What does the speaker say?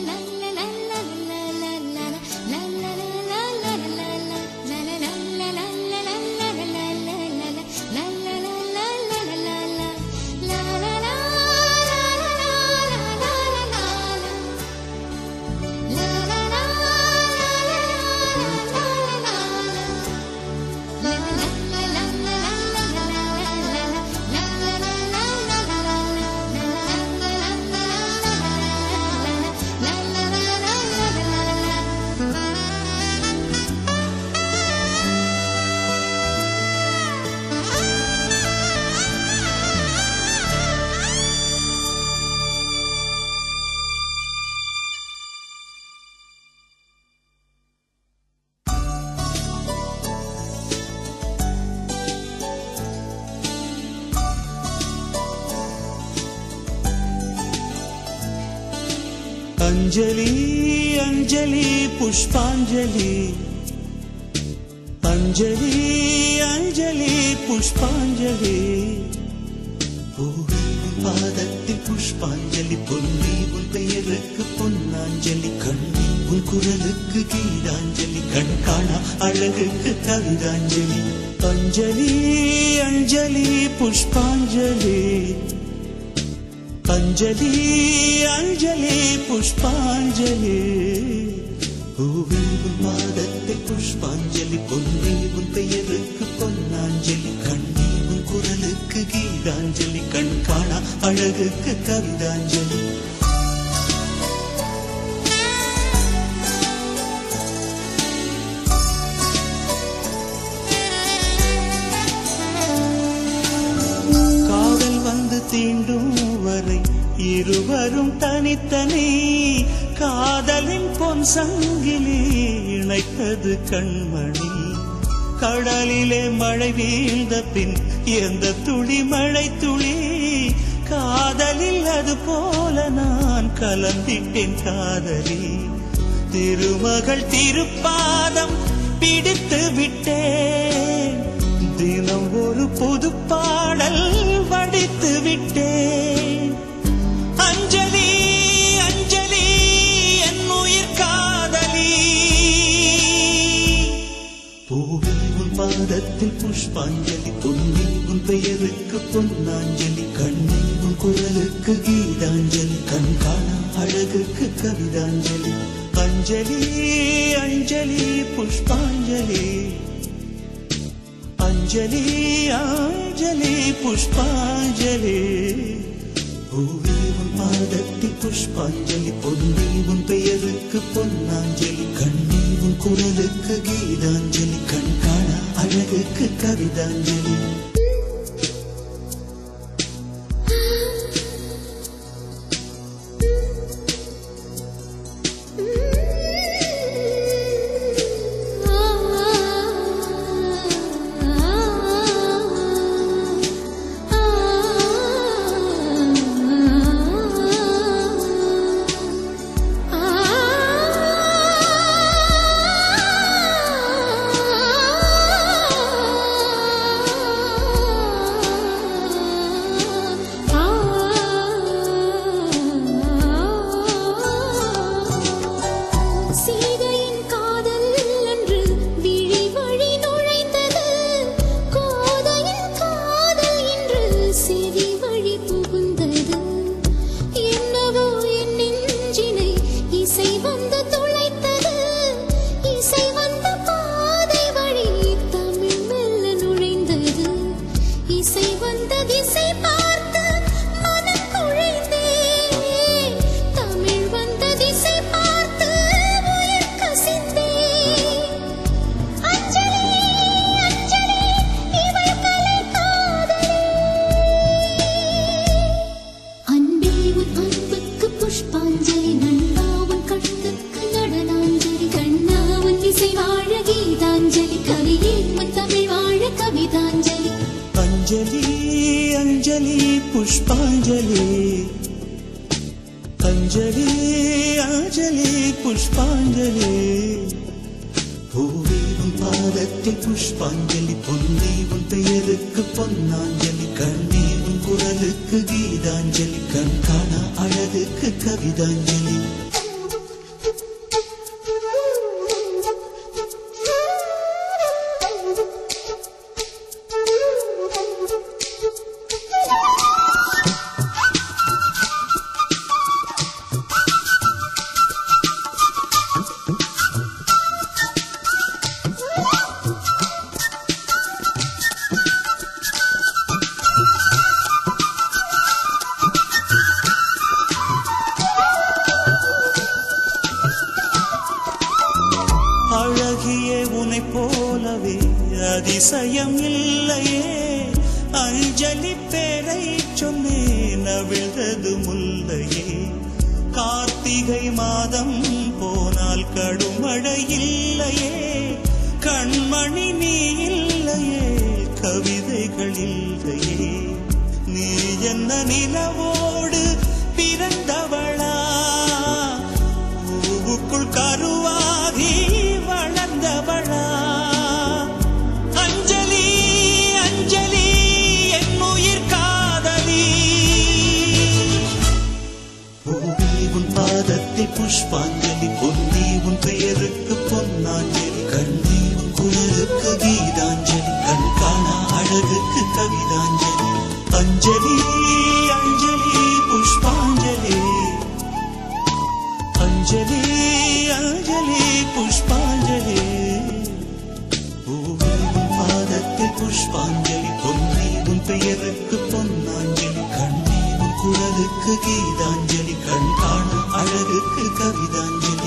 del año. அஞ்சலி அஞ்சலி புஷ்பாஞ்சலி. அஞ்சலி அஞ்சலி புஷ்பாஞ்சலி. பூவே பாதத்தில் புஷ்பாஞ்சலி பொன்னி உன் பெயருக்கு பொன்னாஞ்சலி கண்ணி உன் குரலுக்கு கீதாஞ்சலி கண் காணா அழகுக்கு கவிதாஞ்சலி அஞ்சலி அஞ்சலி புஷ்பாஞ்சலி. அஞ்சலி அஞ்சலி புஷ்பாஞ்சலி. பூவில் உன் பாதத்தில் புஷ்பாஞ்சலி பொன்னே உன் பெயருக்கு பொன்னாஞ்சலி கண்ணே உன் குரலுக்கு கீதாஞ்சலி கண் காணா அழகுக்கு கவிதாஞ்சலி. இருவரும் தனித்தனி காதலின் பொன் சங்கிலி இணைத்தது கண்மணி. கடலிலே மழை வீழ்ந்த பின் எந்த துளி மழை துளி? காதலில் அது போல நான் கலந்திட்டேன் காதலி. திருமகள் திருப்பாதம் பிடித்து விட்டேன். தினம் ஒரு புது பாடல் வடித்து விட்டேன். பாதத்தில் புஷ்பாஞ்சலி பொன்னி உன் பெயருக்கு பொன்னாஞ்சலி கண்ணி உன் குரலுக்கு கீதாஞ்சலி கண் காணா அழகுக்கு கவிதாஞ்சலி. அஞ்சலி அஞ்சலி புஷ்பாஞ்சலி. அஞ்சலி அஞ்சலி புஷ்பாஞ்சலி. பூவே உன் பாதத்தில் புஷ்பாஞ்சலி பொன்னி உன் பெயருக்கு பொன்னாஞ்சலி கண்ணி உன் குரலுக்கு கீதாஞ்சலி கண் காண அஞ்சலி புஷ்பாஞ்சலி பாதத்தில் புஷ்பாஞ்சலி பொன்னி உன் பெயருக்கு பொன்னாஞ்சலி கண்ணீர் குரலுக்கு கீதாஞ்சலி கண் காண அழகுக்கு கவிதாஞ்சலி. போலவே அதிசயம் இல்லையே. அஞ்சலி பேரை சொன்னேன் அவிழ்ந்தது முல்லையே. கார்த்திகை மாதம் போனால் கடுமழை இல்லையே. கண்மணி நீ இல்லையே கவிதைகள் இல்லையே. நீ என்ன நிலவோடு கீதாஞ்சலி கண் காணா அழகுக்கு கவிதாஞ்சலி அஞ்சலி அஞ்சலி புஷ்பாஞ்சலி. அஞ்சலி அஞ்சலி புஷ்பாஞ்சலி. பூவி உன் பாதத்தில் புஷ்பாஞ்சலி பொன்னி உன் பெயருக்கு பொன்னாஞ்சலி கண்ணி உன் குரலுக்கு கீதாஞ்சலி கண் காண கவிதாஞ்சலி